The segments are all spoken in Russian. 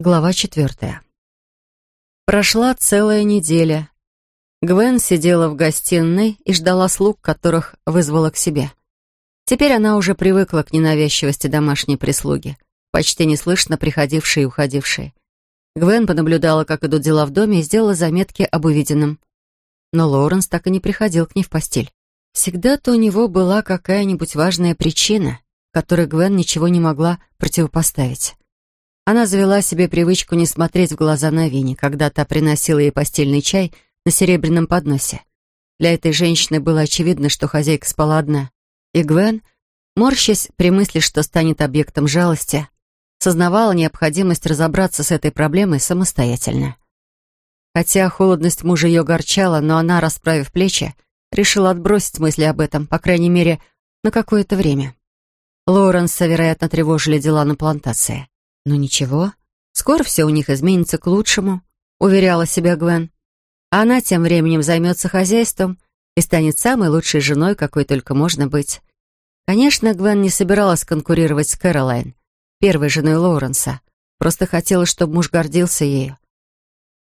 Глава четвертая. Прошла целая неделя. Гвен сидела в гостиной и ждала слуг, которых вызвала к себе. Теперь она уже привыкла к ненавязчивости домашней прислуги, почти неслышно приходившей и уходившей. Гвен понаблюдала, как идут дела в доме, и сделала заметки об увиденном. Но Лоуренс так и не приходил к ней в постель. Всегда-то у него была какая-нибудь важная причина, которой Гвен ничего не могла противопоставить. Она завела себе привычку не смотреть в глаза Новине, когда та приносила ей постельный чай на серебряном подносе. Для этой женщины было очевидно, что хозяйка спала одна. И Гвен, морщась при мысли, что станет объектом жалости, сознавала необходимость разобраться с этой проблемой самостоятельно. Хотя холодность мужа ее горчала, но она, расправив плечи, решила отбросить мысли об этом, по крайней мере, на какое-то время. Лоуренса, вероятно, тревожили дела на плантации. Но ничего, скоро все у них изменится к лучшему, уверяла себя Гвен. А она тем временем займется хозяйством и станет самой лучшей женой, какой только можно быть. Конечно, Гвен не собиралась конкурировать с Кэролайн, первой женой Лоуренса, просто хотела, чтобы муж гордился ею.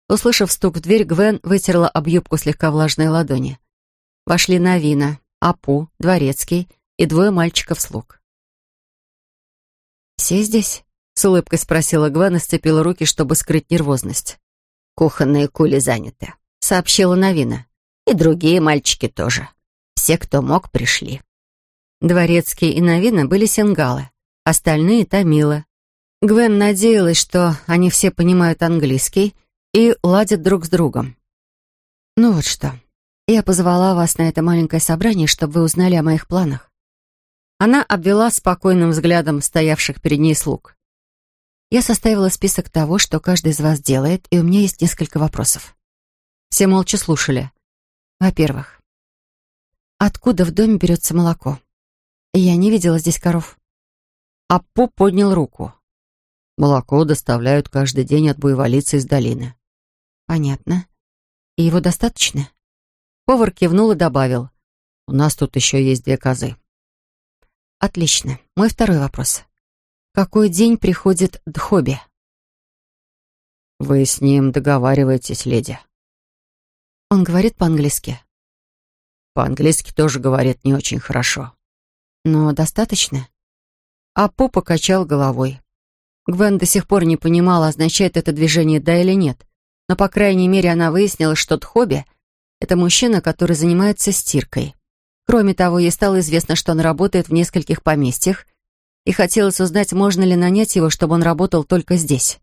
Услышав стук в дверь, Гвен вытерла об юбку слегка влажной ладони. Вошли Навина, Апу, Дворецкий и двое мальчиков-слуг. «Все здесь?» С улыбкой спросила Гвен и сцепила руки, чтобы скрыть нервозность. «Кухонные кули заняты», — сообщила Новина. «И другие мальчики тоже. Все, кто мог, пришли». Дворецкие и Новина были сингалы, остальные — тамилы. Гвен надеялась, что они все понимают английский и ладят друг с другом. «Ну вот что, я позвала вас на это маленькое собрание, чтобы вы узнали о моих планах». Она обвела спокойным взглядом стоявших перед ней слуг. Я составила список того, что каждый из вас делает, и у меня есть несколько вопросов. Все молча слушали. Во-первых, откуда в доме берется молоко? Я не видела здесь коров. Аппо поднял руку. Молоко доставляют каждый день от буйволицы из долины. Понятно. И его достаточно? Повар кивнул и добавил. У нас тут еще есть две козы. Отлично. Мой второй вопрос какой день приходит Дхоби. «Вы с ним договариваетесь, леди?» Он говорит по-английски. По-английски тоже говорит не очень хорошо. Но достаточно? Апо покачал головой. Гвен до сих пор не понимала, означает это движение «да» или нет. Но, по крайней мере, она выяснила, что Дхоби — это мужчина, который занимается стиркой. Кроме того, ей стало известно, что он работает в нескольких поместьях и хотелось узнать, можно ли нанять его, чтобы он работал только здесь.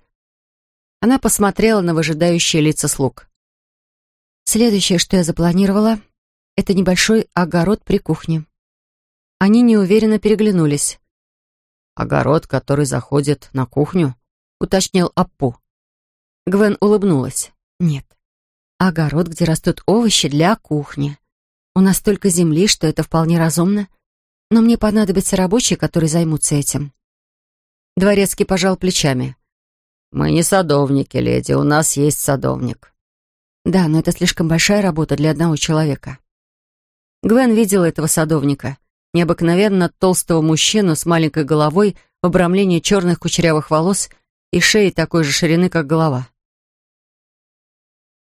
Она посмотрела на выжидающие лица слуг. Следующее, что я запланировала, это небольшой огород при кухне. Они неуверенно переглянулись. «Огород, который заходит на кухню?» — уточнил Аппу. Гвен улыбнулась. «Нет. Огород, где растут овощи для кухни. У нас столько земли, что это вполне разумно но мне понадобятся рабочие, которые займутся этим». Дворецкий пожал плечами. «Мы не садовники, леди, у нас есть садовник». «Да, но это слишком большая работа для одного человека». Гвен видела этого садовника, необыкновенно толстого мужчину с маленькой головой в обрамлении черных кучерявых волос и шеей такой же ширины, как голова.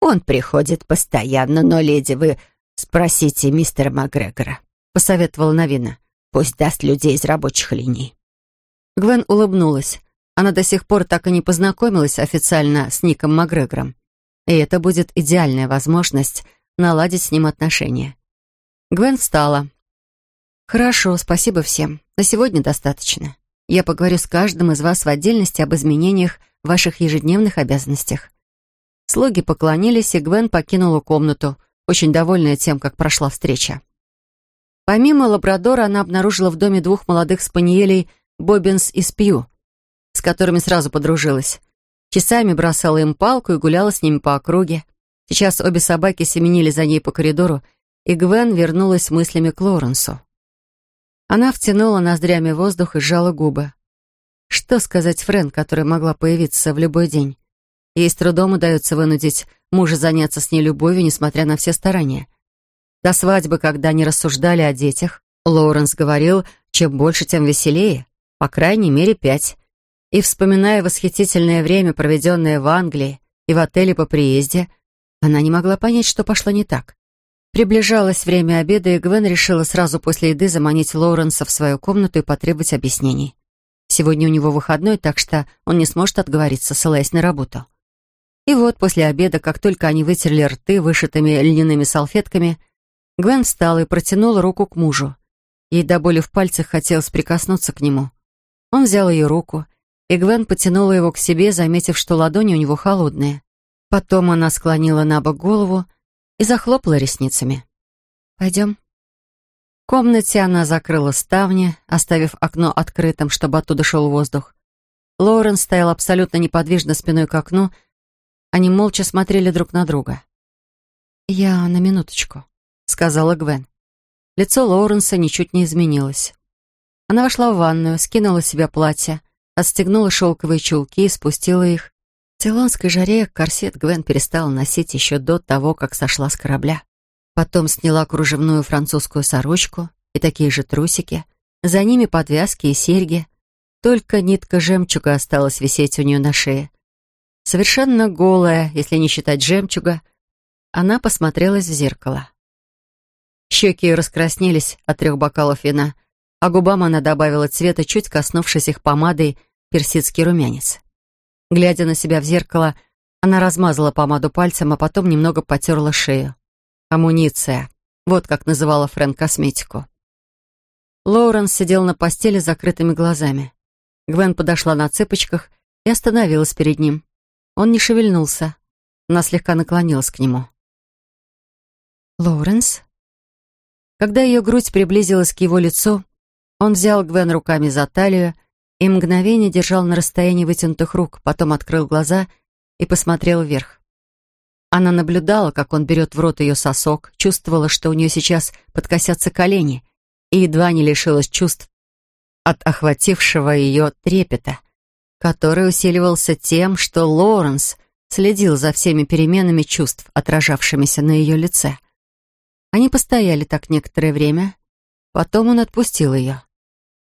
«Он приходит постоянно, но, леди, вы спросите мистера Макгрегора», — посоветовала Новина. Пусть даст людей из рабочих линий». Гвен улыбнулась. Она до сих пор так и не познакомилась официально с Ником Макгрегором. И это будет идеальная возможность наладить с ним отношения. Гвен встала. «Хорошо, спасибо всем. На сегодня достаточно. Я поговорю с каждым из вас в отдельности об изменениях в ваших ежедневных обязанностях». Слуги поклонились, и Гвен покинула комнату, очень довольная тем, как прошла встреча. Помимо лабрадора, она обнаружила в доме двух молодых спаниелей Боббинс и Спью, с которыми сразу подружилась. Часами бросала им палку и гуляла с ними по округе. Сейчас обе собаки семенили за ней по коридору, и Гвен вернулась мыслями к Лоренсу. Она втянула ноздрями воздух и сжала губы. Что сказать Френ, которая могла появиться в любой день? Ей с трудом удается вынудить мужа заняться с ней любовью, несмотря на все старания. До свадьбы, когда они рассуждали о детях, Лоуренс говорил, чем больше, тем веселее. По крайней мере, пять. И, вспоминая восхитительное время, проведенное в Англии и в отеле по приезде, она не могла понять, что пошло не так. Приближалось время обеда, и Гвен решила сразу после еды заманить Лоуренса в свою комнату и потребовать объяснений. Сегодня у него выходной, так что он не сможет отговориться, ссылаясь на работу. И вот после обеда, как только они вытерли рты вышитыми льняными салфетками, Гвен встала и протянула руку к мужу. Ей до боли в пальцах хотелось прикоснуться к нему. Он взял ее руку, и Гвен потянула его к себе, заметив, что ладони у него холодные. Потом она склонила на бок голову и захлопала ресницами. «Пойдем». В комнате она закрыла ставни, оставив окно открытым, чтобы оттуда шел воздух. Лоурен стоял абсолютно неподвижно спиной к окну. Они молча смотрели друг на друга. «Я на минуточку», — сказала Гвен. Лицо Лоуренса ничуть не изменилось. Она вошла в ванную, скинула с себя платье, отстегнула шелковые чулки и спустила их, Цейлонской жаре корсет Гвен перестала носить еще до того, как сошла с корабля. Потом сняла кружевную французскую сорочку и такие же трусики. За ними подвязки и серьги. Только нитка жемчуга осталась висеть у нее на шее. Совершенно голая, если не считать жемчуга, она посмотрелась в зеркало. Щеки ее раскраснелись от трех бокалов вина, а губам она добавила цвета, чуть коснувшись их помадой, персидский румянец. Глядя на себя в зеркало, она размазала помаду пальцем, а потом немного потерла шею. Амуниция. Вот как называла Фрэнк косметику. Лоуренс сидел на постели с закрытыми глазами. Гвен подошла на цыпочках и остановилась перед ним. Он не шевельнулся. Она слегка наклонилась к нему. «Лоуренс?» Когда ее грудь приблизилась к его лицу, он взял Гвен руками за талию и мгновение держал на расстоянии вытянутых рук, потом открыл глаза и посмотрел вверх. Она наблюдала, как он берет в рот ее сосок, чувствовала, что у нее сейчас подкосятся колени, и едва не лишилась чувств от охватившего ее трепета, который усиливался тем, что Лоуренс следил за всеми переменами чувств, отражавшимися на ее лице. Они постояли так некоторое время, потом он отпустил ее.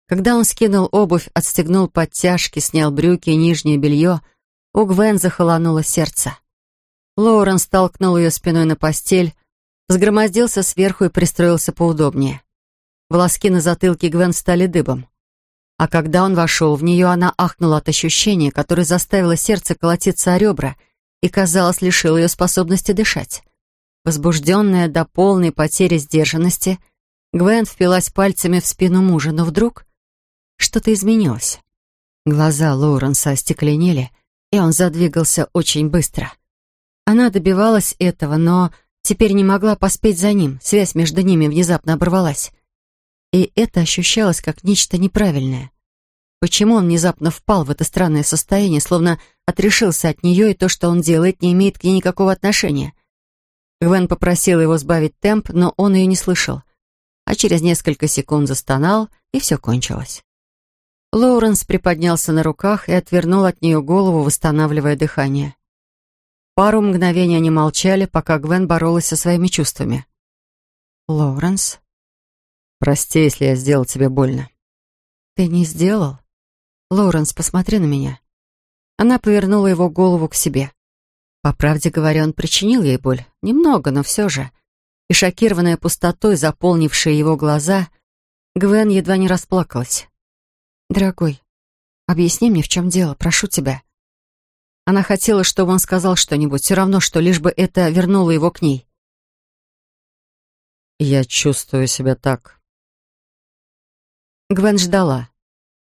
Когда он скинул обувь, отстегнул подтяжки, снял брюки и нижнее белье, у Гвен захолонуло сердце. Лоурен столкнул ее спиной на постель, сгромоздился сверху и пристроился поудобнее. Волоски на затылке Гвен стали дыбом. А когда он вошел в нее, она ахнула от ощущения, которое заставило сердце колотиться о ребра и, казалось, лишило ее способности дышать. Возбужденная до полной потери сдержанности, Гвен впилась пальцами в спину мужа, но вдруг что-то изменилось. Глаза Лоуренса остекленели, и он задвигался очень быстро. Она добивалась этого, но теперь не могла поспеть за ним, связь между ними внезапно оборвалась. И это ощущалось как нечто неправильное. Почему он внезапно впал в это странное состояние, словно отрешился от нее, и то, что он делает, не имеет к ней никакого отношения? Гвен попросила его сбавить темп, но он ее не слышал. А через несколько секунд застонал, и все кончилось. Лоуренс приподнялся на руках и отвернул от нее голову, восстанавливая дыхание. Пару мгновений они молчали, пока Гвен боролась со своими чувствами. «Лоуренс?» «Прости, если я сделал тебе больно». «Ты не сделал?» «Лоуренс, посмотри на меня». Она повернула его голову к себе. По правде говоря, он причинил ей боль. Немного, но все же. И шокированная пустотой, заполнившая его глаза, Гвен едва не расплакалась. «Дорогой, объясни мне, в чем дело, прошу тебя». Она хотела, чтобы он сказал что-нибудь, все равно, что лишь бы это вернуло его к ней. «Я чувствую себя так». Гвен ждала.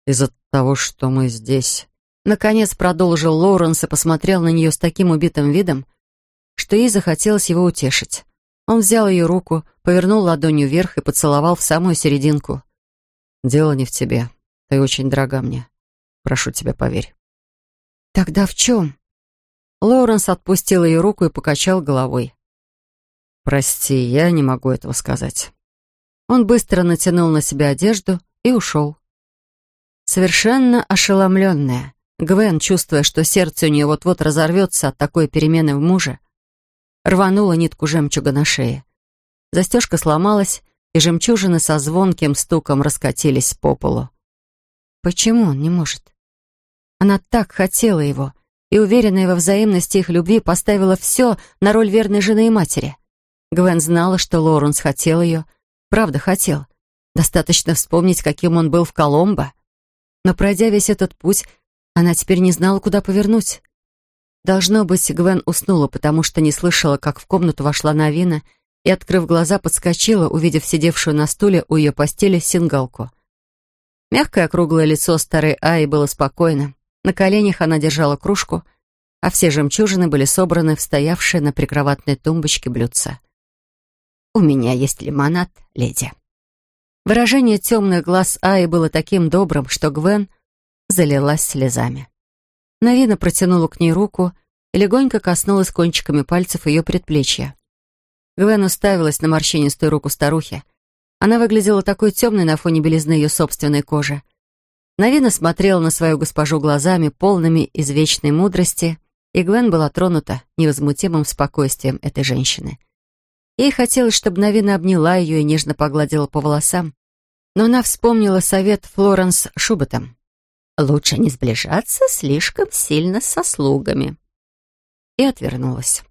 «Из-за того, что мы здесь...» Наконец продолжил Лоуренс и посмотрел на нее с таким убитым видом, что ей захотелось его утешить. Он взял ее руку, повернул ладонью вверх и поцеловал в самую серединку. «Дело не в тебе. Ты очень дорога мне. Прошу тебя, поверь». «Тогда в чем?» Лоуренс отпустил ее руку и покачал головой. «Прости, я не могу этого сказать». Он быстро натянул на себя одежду и ушел. Совершенно ошеломленная, Гвен, чувствуя, что сердце у нее вот-вот разорвется от такой перемены в муже, рванула нитку жемчуга на шее. Застежка сломалась, и жемчужины со звонким стуком раскатились по полу. Почему он не может? Она так хотела его, и, уверенная во взаимности их любви, поставила все на роль верной жены и матери. Гвен знала, что Лоуренс хотел ее, правда хотел. Достаточно вспомнить, каким он был в Коломбо. Но пройдя весь этот путь, она теперь не знала, куда повернуть. Должно быть, Гвен уснула, потому что не слышала, как в комнату вошла Навина и, открыв глаза, подскочила, увидев сидевшую на стуле у ее постели сингалку. Мягкое округлое лицо старой Аи было спокойно. На коленях она держала кружку, а все жемчужины были собраны в стоявшие на прикроватной тумбочке блюдца. «У меня есть лимонад, леди». Выражение темных глаз Аи было таким добрым, что Гвен залилась слезами. Навина протянула к ней руку и легонько коснулась кончиками пальцев ее предплечья. Гвен уставилась на морщинистую руку старухи. Она выглядела такой темной на фоне белизны ее собственной кожи. Навина смотрела на свою госпожу глазами, полными извечной мудрости, и Гвен была тронута невозмутимым спокойствием этой женщины. Ей хотелось, чтобы Навина обняла ее и нежно погладила по волосам, но она вспомнила совет Флоренс Шуботом. Лучше не сближаться слишком сильно со слугами. И отвернулась.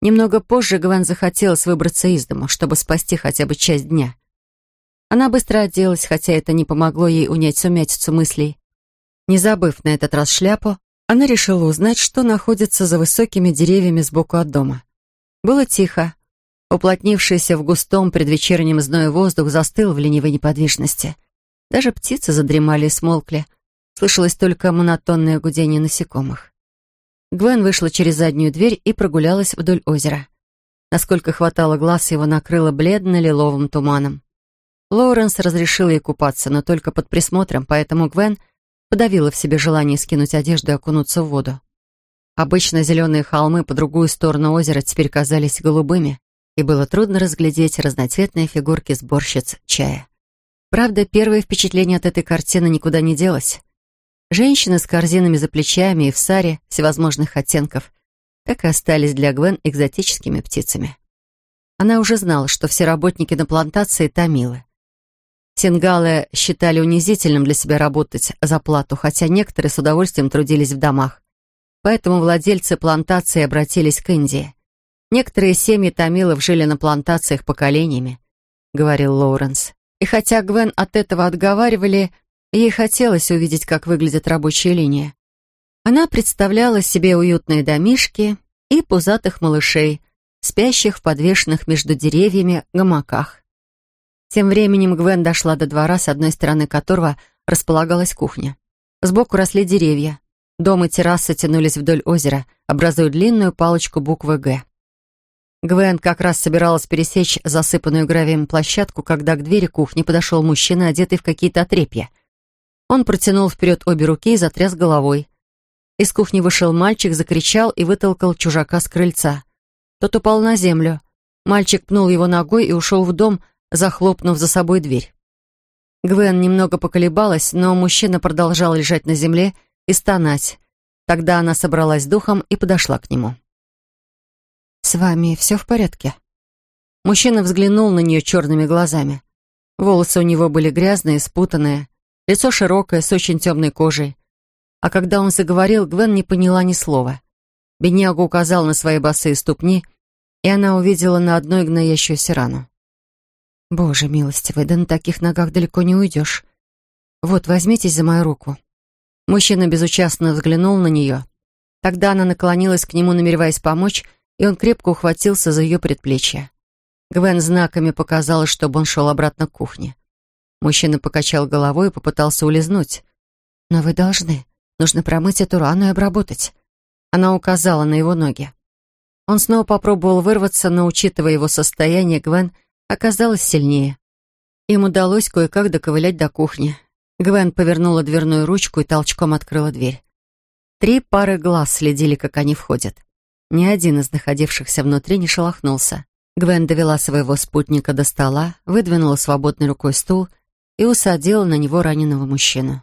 Немного позже Гвен захотелось выбраться из дому, чтобы спасти хотя бы часть дня. Она быстро оделась, хотя это не помогло ей унять сумятицу мыслей. Не забыв на этот раз шляпу, она решила узнать, что находится за высокими деревьями сбоку от дома. Было тихо. Уплотнившийся в густом предвечернем зное воздух застыл в ленивой неподвижности. Даже птицы задремали и смолкли, Слышалось только монотонное гудение насекомых. Гвен вышла через заднюю дверь и прогулялась вдоль озера. Насколько хватало глаз, его накрыло бледно-лиловым туманом. Лоуренс разрешил ей купаться, но только под присмотром, поэтому Гвен подавила в себе желание скинуть одежду и окунуться в воду. Обычно зеленые холмы по другую сторону озера теперь казались голубыми, и было трудно разглядеть разноцветные фигурки сборщиц чая. Правда, первое впечатление от этой картины никуда не делось. Женщины с корзинами за плечами и в саре всевозможных оттенков так и остались для Гвен экзотическими птицами. Она уже знала, что все работники на плантации томилы. Сингалы считали унизительным для себя работать за плату, хотя некоторые с удовольствием трудились в домах. Поэтому владельцы плантации обратились к Индии. Некоторые семьи томилов жили на плантациях поколениями, говорил Лоуренс. И хотя Гвен от этого отговаривали, Ей хотелось увидеть, как выглядит рабочая линия. Она представляла себе уютные домишки и пузатых малышей, спящих в подвешенных между деревьями гамаках. Тем временем Гвен дошла до двора, с одной стороны которого располагалась кухня. Сбоку росли деревья. Дом и терраса тянулись вдоль озера, образуя длинную палочку буквы «Г». Гвен как раз собиралась пересечь засыпанную гравием площадку, когда к двери кухни подошел мужчина, одетый в какие-то отрепья — он протянул вперед обе руки и затряс головой. Из кухни вышел мальчик, закричал и вытолкал чужака с крыльца. Тот упал на землю. Мальчик пнул его ногой и ушел в дом, захлопнув за собой дверь. Гвен немного поколебалась, но мужчина продолжал лежать на земле и стонать. Тогда она собралась духом и подошла к нему. «С вами все в порядке?» Мужчина взглянул на нее черными глазами. Волосы у него были грязные, спутанные. Лицо широкое, с очень темной кожей. А когда он заговорил, Гвен не поняла ни слова. Бедняга указал на свои босые ступни, и она увидела на одной гноящуюся рану. «Боже милостивый, да на таких ногах далеко не уйдешь. Вот, возьмитесь за мою руку». Мужчина безучастно взглянул на нее. Тогда она наклонилась к нему, намереваясь помочь, и он крепко ухватился за ее предплечье. Гвен знаками показала, чтобы он шел обратно к кухне. Мужчина покачал головой и попытался улизнуть. «Но вы должны. Нужно промыть эту рану и обработать». Она указала на его ноги. Он снова попробовал вырваться, но, учитывая его состояние, Гвен оказалась сильнее. Им удалось кое-как доковылять до кухни. Гвен повернула дверную ручку и толчком открыла дверь. Три пары глаз следили, как они входят. Ни один из находившихся внутри не шелохнулся. Гвен довела своего спутника до стола, выдвинула свободной рукой стул — и усадила на него раненого мужчину.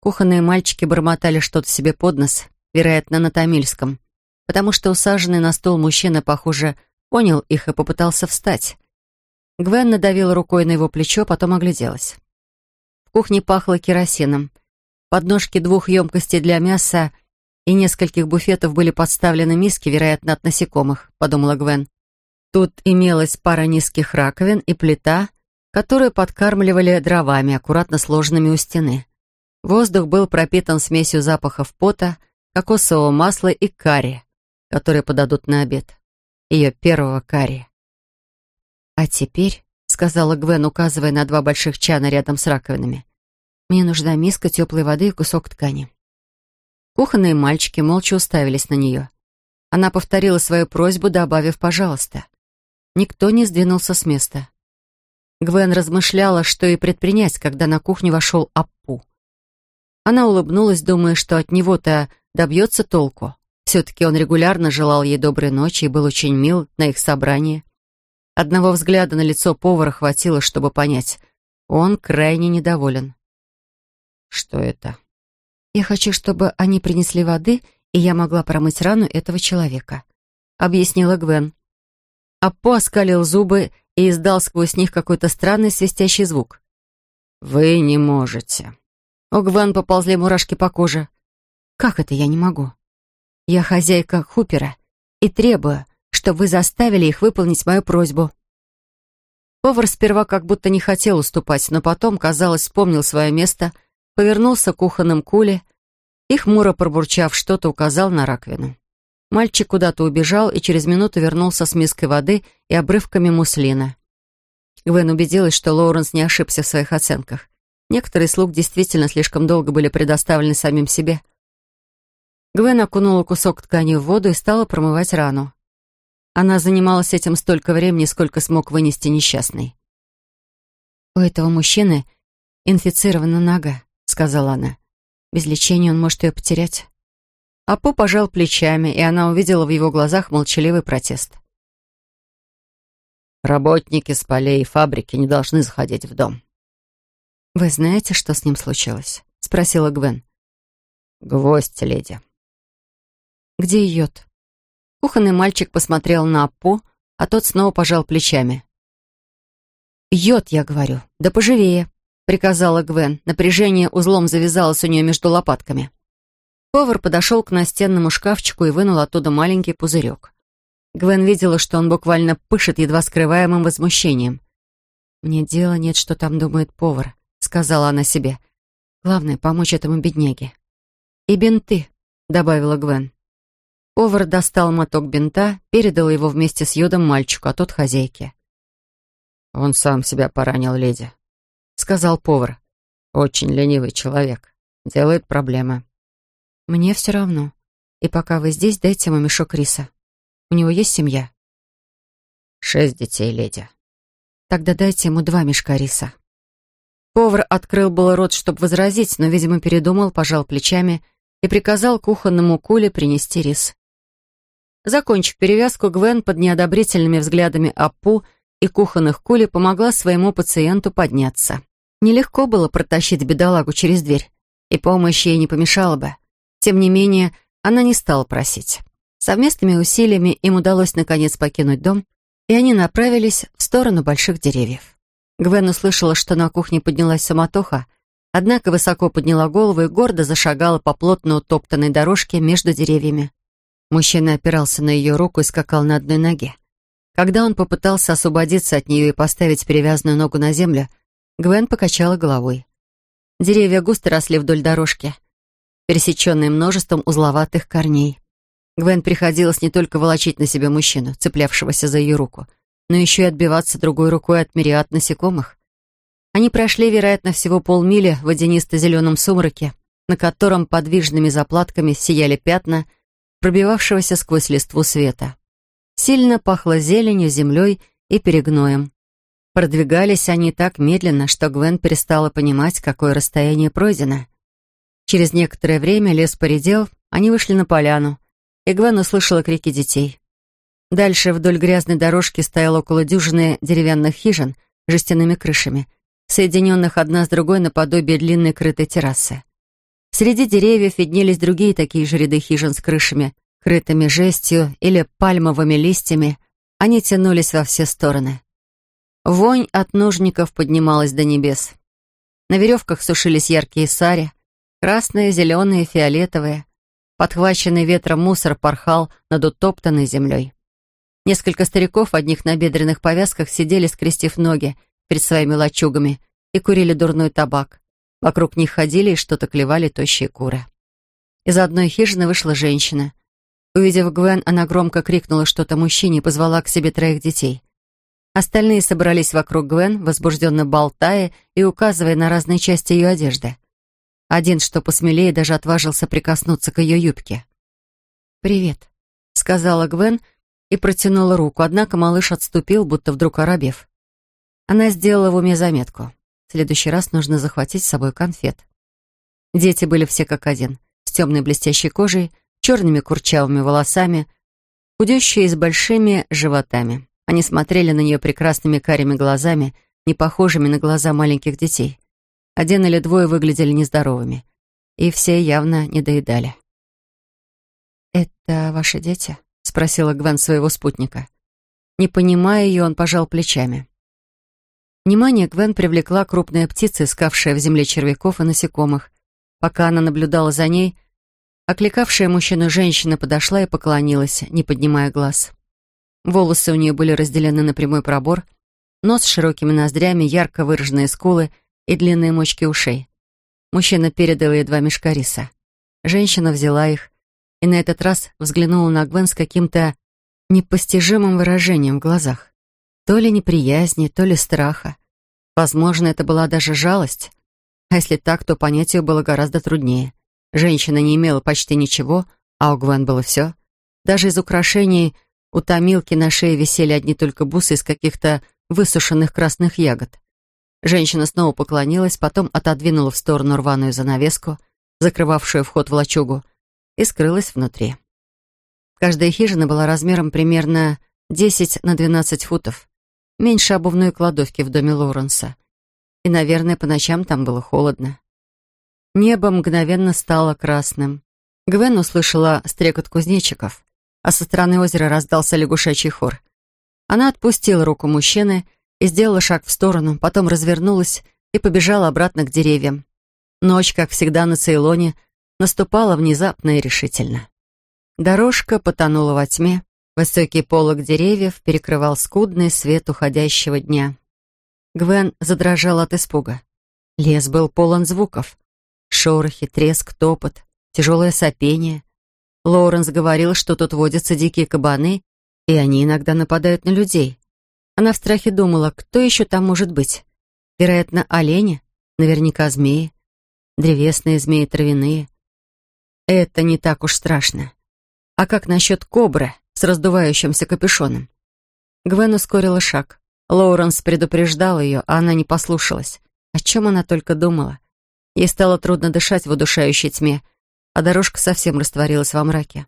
Кухонные мальчики бормотали что-то себе под нос, вероятно, на тамильском, потому что усаженный на стол мужчина, похоже, понял их и попытался встать. Гвен надавила рукой на его плечо, потом огляделась. В кухне пахло керосином. Подножки двух емкостей для мяса и нескольких буфетов были подставлены миски, вероятно, от насекомых, подумала Гвен. Тут имелась пара низких раковин и плита, которую подкармливали дровами, аккуратно сложенными у стены. Воздух был пропитан смесью запахов пота, кокосового масла и карри, которые подадут на обед. Ее первого карри. «А теперь», — сказала Гвен, указывая на два больших чана рядом с раковинами, «мне нужна миска теплой воды и кусок ткани». Кухонные мальчики молча уставились на нее. Она повторила свою просьбу, добавив «пожалуйста». Никто не сдвинулся с места. Гвен размышляла, что и предпринять, когда на кухню вошел Аппу. Она улыбнулась, думая, что от него-то добьется толку. Все-таки он регулярно желал ей доброй ночи и был очень мил на их собрании. Одного взгляда на лицо повара хватило, чтобы понять. Он крайне недоволен. «Что это?» «Я хочу, чтобы они принесли воды, и я могла промыть рану этого человека», — объяснила Гвен. Аппо оскалил зубы и издал сквозь них какой-то странный свистящий звук. «Вы не можете». У Гвен поползли мурашки по коже. «Как это я не могу? Я хозяйка Хупера и требую, чтобы вы заставили их выполнить мою просьбу». Повар сперва как будто не хотел уступать, но потом, казалось, вспомнил свое место, повернулся к кухонным куле и, хмуро пробурчав что-то, указал на раковину. Мальчик куда-то убежал и через минуту вернулся с миской воды и обрывками муслина. Гвен убедилась, что Лоуренс не ошибся в своих оценках. Некоторые слуг действительно слишком долго были предоставлены самим себе. Гвен окунула кусок ткани в воду и стала промывать рану. Она занималась этим столько времени, сколько смог вынести несчастный. «У этого мужчины инфицирована нога», — сказала она. «Без лечения он может ее потерять». Апо пожал плечами, и она увидела в его глазах молчаливый протест. «Работники с полей и фабрики не должны заходить в дом». «Вы знаете, что с ним случилось?» — спросила Гвен. «Гвоздь, леди». «Где йод?» Кухонный мальчик посмотрел на Аппу, а тот снова пожал плечами. «Йод, я говорю, да поживее», — приказала Гвен. Напряжение узлом завязалось у нее между лопатками. Повар подошел к настенному шкафчику и вынул оттуда маленький пузырек. Гвен видела, что он буквально пышет едва скрываемым возмущением. «Мне дела нет, что там думает повар», — сказала она себе. «Главное — помочь этому бедняге». «И бинты», — добавила Гвен. Повар достал моток бинта, передал его вместе с йодом мальчику, а тот хозяйке. «Он сам себя поранил, леди», — сказал повар. «Очень ленивый человек. Делает проблемы». «Мне все равно. И пока вы здесь, дайте ему мешок риса. У него есть семья?» «Шесть детей, леди». «Тогда дайте ему два мешка риса». Повар открыл было рот, чтобы возразить, но, видимо, передумал, пожал плечами и приказал кухонному Куле принести рис. Закончив перевязку, Гвен под неодобрительными взглядами Апу и кухонных Кули помогла своему пациенту подняться. Нелегко было протащить бедолагу через дверь, и помощи ей не помешала бы. Тем не менее, она не стала просить. Совместными усилиями им удалось наконец покинуть дом, и они направились в сторону больших деревьев. Гвен услышала, что на кухне поднялась самотоха, однако высоко подняла голову и гордо зашагала по плотно утоптанной дорожке между деревьями. Мужчина опирался на ее руку и скакал на одной ноге. Когда он попытался освободиться от нее и поставить перевязанную ногу на землю, Гвен покачала головой. Деревья густо росли вдоль дорожки — пересеченные множеством узловатых корней. Гвен приходилось не только волочить на себе мужчину, цеплявшегося за ее руку, но еще и отбиваться другой рукой от мириад насекомых. Они прошли, вероятно, всего полмили в водянисто-зеленом сумраке, на котором подвижными заплатками сияли пятна, пробивавшегося сквозь листву света. Сильно пахло зеленью, землей и перегноем. Продвигались они так медленно, что Гвен перестала понимать, какое расстояние пройдено — Через некоторое время лес поредел, они вышли на поляну, и Гвен услышала крики детей. Дальше вдоль грязной дорожки стояло около дюжины деревянных хижин с жестяными крышами, соединенных одна с другой наподобие длинной крытой террасы. Среди деревьев виднелись другие такие же ряды хижин с крышами, крытыми жестью или пальмовыми листьями. Они тянулись во все стороны. Вонь от ножников поднималась до небес. На веревках сушились яркие сари, Красные, зеленые, фиолетовые. Подхваченный ветром мусор порхал над утоптанной землей. Несколько стариков в одних набедренных повязках сидели, скрестив ноги перед своими лачугами и курили дурной табак. Вокруг них ходили и что-то клевали тощие куры. Из одной хижины вышла женщина. Увидев Гвен, она громко крикнула что-то мужчине и позвала к себе троих детей. Остальные собрались вокруг Гвен, возбужденно болтая и указывая на разные части ее одежды. Один, что посмелее, даже отважился прикоснуться к ее юбке. «Привет», — сказала Гвен и протянула руку, однако малыш отступил, будто вдруг оробев. Она сделала в уме заметку. В следующий раз нужно захватить с собой конфет. Дети были все как один, с темной блестящей кожей, черными курчавыми волосами, худющие с большими животами. Они смотрели на нее прекрасными карими глазами, не похожими на глаза маленьких детей. Один или двое выглядели нездоровыми. И все явно не доедали. «Это ваши дети?» — спросила Гвен своего спутника. Не понимая ее, он пожал плечами. Внимание Гвен привлекла крупная птица, искавшая в земле червяков и насекомых. Пока она наблюдала за ней, окликавшая мужчину женщина подошла и поклонилась, не поднимая глаз. Волосы у нее были разделены на прямой пробор, нос с широкими ноздрями, ярко выраженные скулы и длинные мочки ушей. Мужчина передал ей два мешка риса. Женщина взяла их и на этот раз взглянула на Гвен с каким-то непостижимым выражением в глазах. То ли неприязни, то ли страха. Возможно, это была даже жалость. А если так, то понять ее было гораздо труднее. Женщина не имела почти ничего, а у Гвен было все. Даже из украшений у томилки на шее висели одни только бусы из каких-то высушенных красных ягод. Женщина снова поклонилась, потом отодвинула в сторону рваную занавеску, закрывавшую вход в лачугу, и скрылась внутри. Каждая хижина была размером примерно 10 на 12 футов, меньше обувной кладовки в доме Лоуренса. И, наверное, по ночам там было холодно. Небо мгновенно стало красным. Гвен услышала стрекот кузнечиков а со стороны озера раздался лягушачий хор. Она отпустила руку мужчины и сделала шаг в сторону, потом развернулась и побежала обратно к деревьям. Ночь, как всегда на Цейлоне, наступала внезапно и решительно. Дорожка потонула во тьме, высокий полог деревьев перекрывал скудный свет уходящего дня. Гвен задрожал от испуга. Лес был полон звуков. Шорохи, треск, топот, тяжелое сопение. Лоуренс говорил, что тут водятся дикие кабаны, и они иногда нападают на людей. Она в страхе думала, кто еще там может быть? Вероятно, олени, наверняка змеи, древесные змеи травяные. Это не так уж страшно. А как насчет кобры с раздувающимся капюшоном? Гвен ускорила шаг. Лоуренс предупреждал ее, а она не послушалась. О чем она только думала? Ей стало трудно дышать в удушающей тьме, а дорожка совсем растворилась во мраке.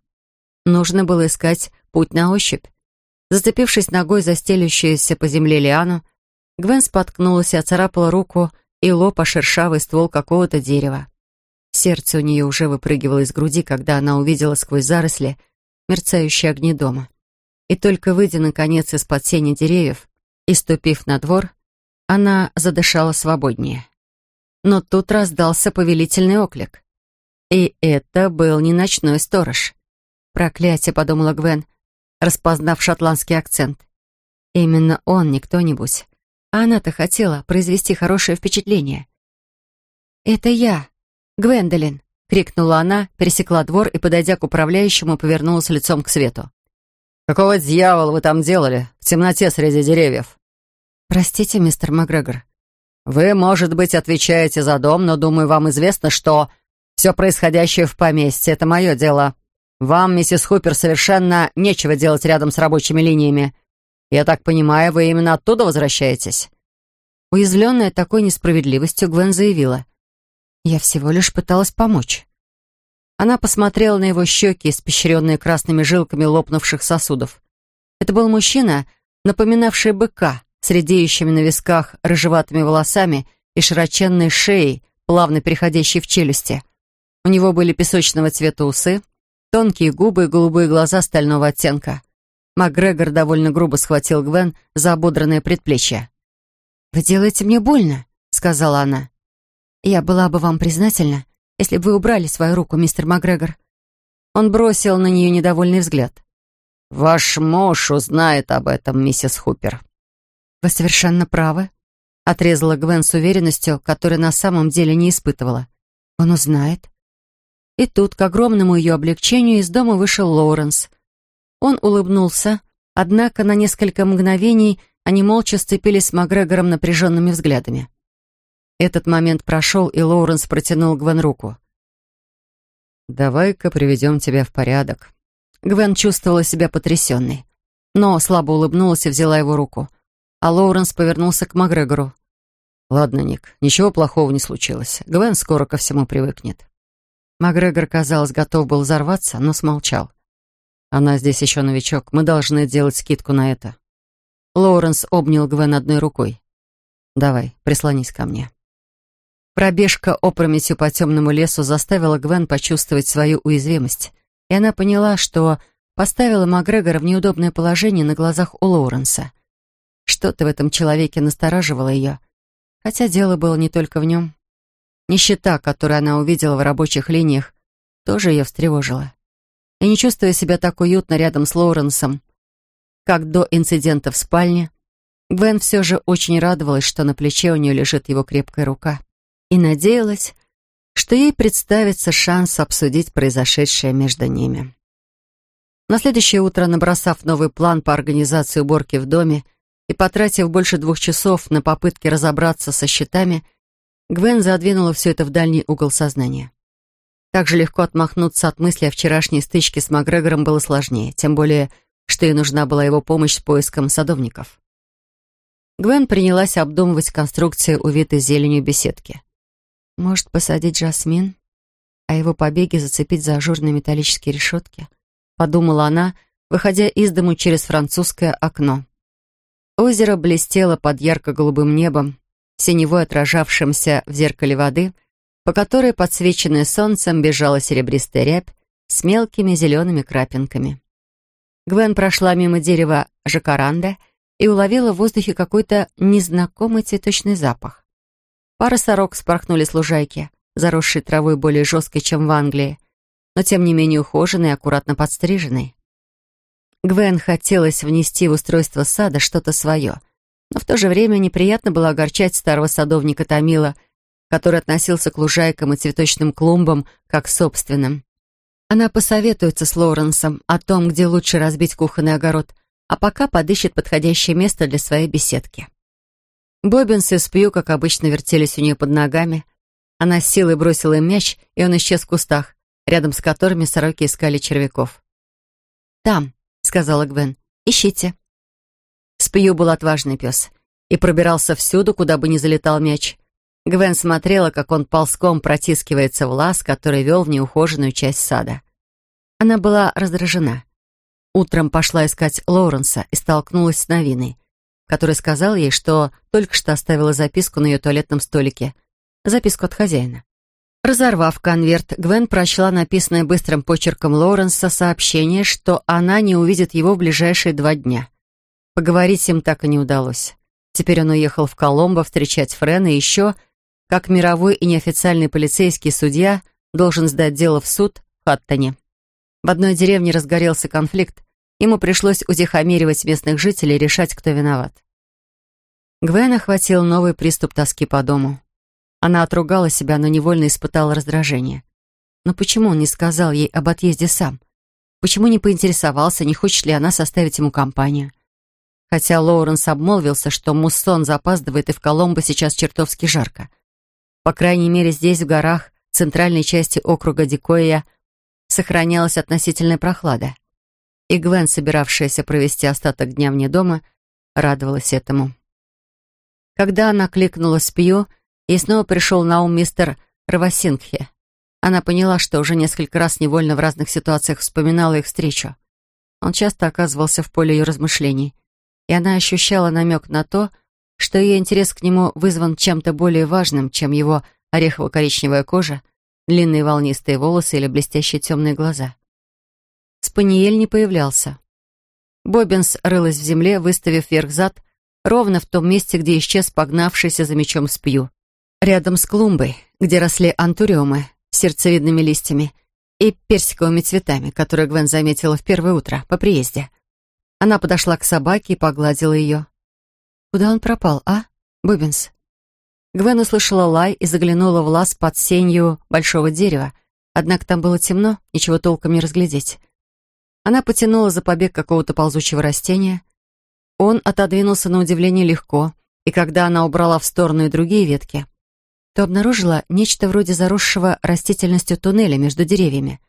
Нужно было искать путь на ощупь. Зацепившись ногой за стелющуюся по земле лиану, Гвен споткнулась и оцарапала руку и лоб о шершавый ствол какого-то дерева. Сердце у нее уже выпрыгивало из груди, когда она увидела сквозь заросли мерцающие огни дома. И только выйдя, наконец, из-под сени деревьев и ступив на двор, она задышала свободнее. Но тут раздался повелительный оклик. И это был не ночной сторож. «Проклятие», — подумала Гвен, распознав шотландский акцент. «Именно он, не кто-нибудь. А она-то хотела произвести хорошее впечатление». «Это я, Гвендолин», — крикнула она, пересекла двор и, подойдя к управляющему, повернулась лицом к свету. «Какого дьявола вы там делали, в темноте среди деревьев?» «Простите, мистер Макгрегор». «Вы, может быть, отвечаете за дом, но, думаю, вам известно, что все происходящее в поместье — это мое дело. Вам, миссис Хупер, совершенно нечего делать рядом с рабочими линиями. Я так понимаю, вы именно оттуда возвращаетесь?» Уязвленная такой несправедливостью, Гвен заявила. «Я всего лишь пыталась помочь». Она посмотрела на его щеки, испещренные красными жилками лопнувших сосудов. Это был мужчина, напоминавший быка, с редеющими на висках рыжеватыми волосами и широченной шеей, плавно переходящей в челюсти. У него были песочного цвета усы, тонкие губы и голубые глаза стального оттенка. Макгрегор довольно грубо схватил Гвен за ободранное предплечье. «Вы делаете мне больно», — сказала она. «Я была бы вам признательна, если бы вы убрали свою руку, мистер Макгрегор». Он бросил на нее недовольный взгляд. «Ваш муж узнает об этом, миссис Хупер». «Вы совершенно правы», — отрезала Гвен с уверенностью, которой на самом деле не испытывала. «Он узнает». И тут, к огромному ее облегчению, из дома вышел Лоуренс. Он улыбнулся, однако на несколько мгновений они молча сцепились с Макгрегором напряженными взглядами. Этот момент прошел, и Лоуренс протянул Гвен руку. «Давай-ка приведем тебя в порядок», Гвен чувствовала себя потрясенной, но слабо улыбнулась и взяла его руку. А Лоуренс повернулся к Макгрегору. «Ладно, Ник, ничего плохого не случилось. Гвен скоро ко всему привыкнет». Макгрегор, казалось, готов был взорваться, но смолчал. «Она здесь еще новичок. Мы должны делать скидку на это». Лоуренс обнял Гвен одной рукой. «Давай, прислонись ко мне». Пробежка опрометью по темному лесу заставила Гвен почувствовать свою уязвимость и она поняла, что поставила Макгрегора в неудобное положение на глазах у Лоуренса. Что-то в этом человеке настораживало ее, хотя дело было не только в нем. Нищета, которую она увидела в рабочих линиях, тоже ее встревожила. И не чувствуя себя так уютно рядом с Лоуренсом, как до инцидента в спальне, Гвен все же очень радовалась, что на плече у нее лежит его крепкая рука, и надеялась, что ей представится шанс обсудить произошедшее между ними. На следующее утро, набросав новый план по организации уборки в доме и потратив больше двух часов на попытки разобраться со счетами, Гвен задвинула все это в дальний угол сознания. Так же легко отмахнуться от мысли о вчерашней стычке с Макгрегором было сложнее, тем более, что ей нужна была его помощь с поиском садовников. Гвен принялась обдумывать конструкцию увитой зеленью беседки. Может, посадить жасмин, а его побеги зацепить за ажурные металлические решетки? Подумала она, выходя из дому через французское окно. Озеро блестело под ярко-голубым небом, синевой отражавшимся в зеркале воды, по которой, подсвеченная солнцем, бежала серебристая рябь с мелкими зелеными крапинками. Гвен прошла мимо дерева жакаранда и уловила в воздухе какой-то незнакомый цветочный запах. Пара сорок спорхнули с лужайки, заросшей травой более жесткой, чем в Англии, но тем не менее ухоженной и аккуратно подстриженной. Гвен хотелось внести в устройство сада что-то свое, но в то же время неприятно было огорчать старого садовника Томила, который относился к лужайкам и цветочным клумбам как к собственным. Она посоветуется с Лоуренсом о том, где лучше разбить кухонный огород, а пока подыщет подходящее место для своей беседки. Бобинс и Спью, как обычно, вертелись у нее под ногами. Она с силой бросила им мяч, и он исчез в кустах, рядом с которыми сороки искали червяков. «Там», — сказала Гвен, — «ищите». Спью был отважный пес и пробирался всюду, куда бы ни залетал мяч. Гвен смотрела, как он ползком протискивается в лаз, который вел в неухоженную часть сада. Она была раздражена. Утром пошла искать Лоуренса и столкнулась с Новиной который сказал ей, что только что оставила записку на ее туалетном столике. Записку от хозяина. Разорвав конверт, Гвен прочла написанное быстрым почерком Лоуренса сообщение, что она не увидит его в ближайшие два дня. Поговорить им так и не удалось. Теперь он уехал в Коломбо встречать Френа и еще, как мировой и неофициальный полицейский судья, должен сдать дело в суд в Хаттоне. В одной деревне разгорелся конфликт, Ему пришлось утихомиривать местных жителей и решать, кто виноват. Гвен охватил новый приступ тоски по дому. Она отругала себя, но невольно испытала раздражение. Но почему он не сказал ей об отъезде сам? Почему не поинтересовался, не хочет ли она составить ему компанию? Хотя Лоуренс обмолвился, что Муссон запаздывает и в Коломбо сейчас чертовски жарко. По крайней мере, здесь, в горах, в центральной части округа Дикоя, сохранялась относительная прохлада и Гвен, собиравшаяся провести остаток дня вне дома, радовалась этому. Когда она кликнула «Спью», ей снова пришел на ум мистер Равасингхе. Она поняла, что уже несколько раз невольно в разных ситуациях вспоминала их встречу. Он часто оказывался в поле ее размышлений, и она ощущала намек на то, что ее интерес к нему вызван чем-то более важным, чем его орехово-коричневая кожа, длинные волнистые волосы или блестящие темные глаза. Спаниель не появлялся. Бобинс рылась в земле, выставив вверх зад, ровно в том месте, где исчез погнавшийся за мечом спью. Рядом с клумбой, где росли антуриумы, с сердцевидными листьями и персиковыми цветами, которые Гвен заметила в первое утро по приезде. Она подошла к собаке и погладила ее. «Куда он пропал, а, Бубинс?» Гвен услышала лай и заглянула в лаз под сенью большого дерева, однако там было темно, ничего толком не разглядеть. Она потянула за побег какого-то ползучего растения. Он отодвинулся на удивление легко, и когда она убрала в сторону и другие ветки, то обнаружила нечто вроде заросшего растительностью туннеля между деревьями.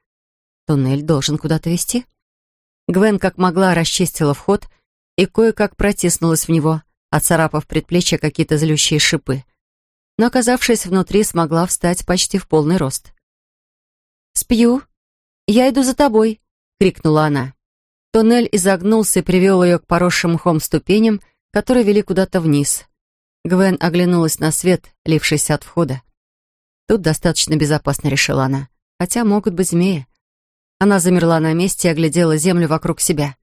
Туннель должен куда-то вести. Гвен как могла расчистила вход и кое-как протиснулась в него, оцарапав предплечье какие-то злющие шипы. Но, оказавшись внутри, смогла встать почти в полный рост. «Спью. Я иду за тобой», — крикнула она. Туннель изогнулся и привел ее к поросшим мхом ступеням, которые вели куда-то вниз. Гвен оглянулась на свет, лившийся от входа. Тут достаточно безопасно, решила она. Хотя могут быть змеи. Она замерла на месте и оглядела землю вокруг себя.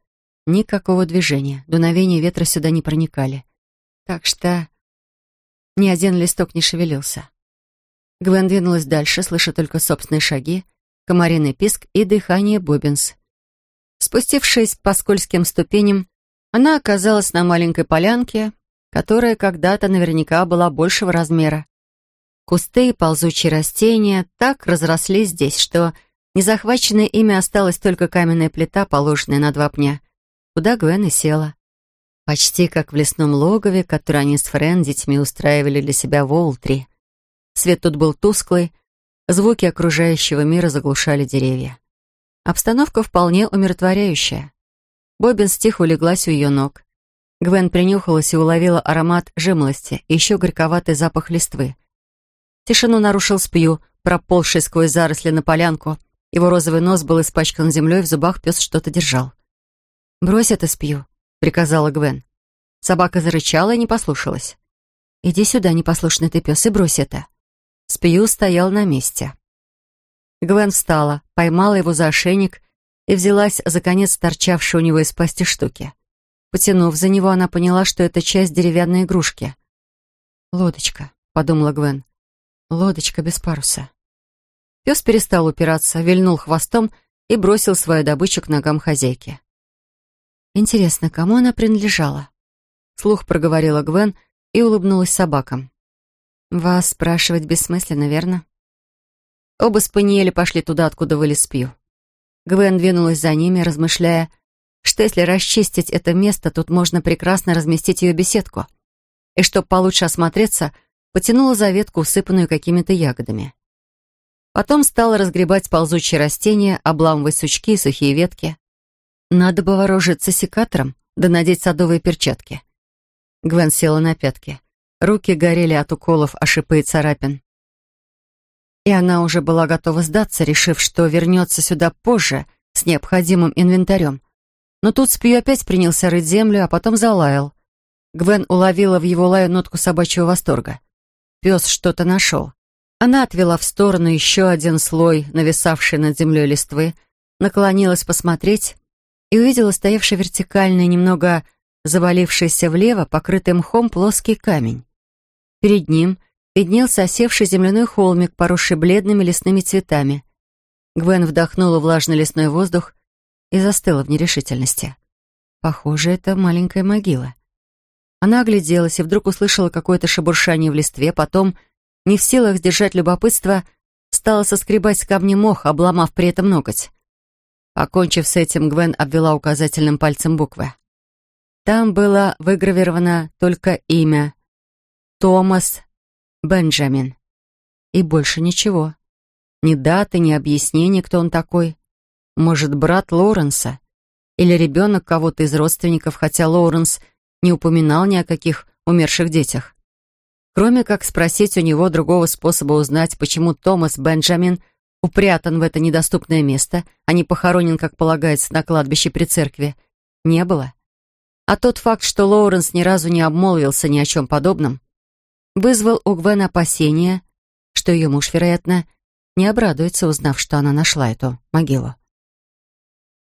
Никакого движения, дуновения ветра сюда не проникали. Так что ни один листок не шевелился. Гвен двинулась дальше, слыша только собственные шаги, комариный писк и дыхание Бобинс. Спустившись по скользким ступеням, она оказалась на маленькой полянке, которая когда-то наверняка была большего размера. Кусты и ползучие растения так разрослись здесь, что незахваченное ими осталась только каменная плита, положенная на два пня, куда Гвен и села. Почти как в лесном логове, которое они с Френ детьми устраивали для себя в Олтри. Свет тут был тусклый, звуки окружающего мира заглушали деревья. Обстановка вполне умиротворяющая. Бобин стих улеглась у ее ног. Гвен принюхалась и уловила аромат жимолости и еще горьковатый запах листвы. Тишину нарушил спью, проползший сквозь заросли на полянку. Его розовый нос был испачкан землей, в зубах пес что-то держал. «Брось это спью», — приказала Гвен. Собака зарычала и не послушалась. «Иди сюда, непослушный ты пес, и брось это». Спью стоял на месте. Гвен встала, поймала его за ошейник и взялась за конец торчавшей у него из пасти штуки. Потянув за него, она поняла, что это часть деревянной игрушки. «Лодочка», — подумала Гвен. «Лодочка без паруса». Пес перестал упираться, вильнул хвостом и бросил свою добычу к ногам хозяйки. «Интересно, кому она принадлежала?» Слух проговорила Гвен и улыбнулась собакам. «Вас спрашивать бессмысленно, верно?» Оба спаниели пошли туда, откуда вылез Пью. Гвен двинулась за ними, размышляя, что если расчистить это место, тут можно прекрасно разместить ее беседку. И чтобы получше осмотреться, потянула за ветку, усыпанную какими-то ягодами. Потом стала разгребать ползучие растения, обламывать сучки и сухие ветки. Надо бы вооружиться секатором, да надеть садовые перчатки. Гвен села на пятки. Руки горели от уколов, а шипы и царапин. И она уже была готова сдаться, решив, что вернется сюда позже с необходимым инвентарем. Но тут Спью опять принялся рыть землю, а потом залаял. Гвен уловила в его лаю нотку собачьего восторга. Пес что-то нашел. Она отвела в сторону еще один слой, нависавший над землей листвы, наклонилась посмотреть и увидела стоявший вертикально, немного завалившийся влево, покрытый мхом плоский камень. Перед ним виднелся осевший земляной холмик, поросший бледными лесными цветами. Гвен вдохнула влажный лесной воздух и застыла в нерешительности. Похоже, это маленькая могила. Она огляделась и вдруг услышала какое-то шебуршание в листве, потом, не в силах сдержать любопытство, стала соскребать с камня мох, обломав при этом ноготь. Окончив с этим, Гвен обвела указательным пальцем буквы. Там было выгравировано только имя Томас Бенджамин. И больше ничего. Ни даты, ни объяснений, кто он такой. Может, брат Лоуренса? Или ребенок кого-то из родственников, хотя Лоуренс не упоминал ни о каких умерших детях. Кроме как спросить у него другого способа узнать, почему Томас Бенджамин упрятан в это недоступное место, а не похоронен, как полагается, на кладбище при церкви, не было. А тот факт, что Лоуренс ни разу не обмолвился ни о чем подобном, вызвал у Гвен опасения, что ее муж, вероятно, не обрадуется, узнав, что она нашла эту могилу.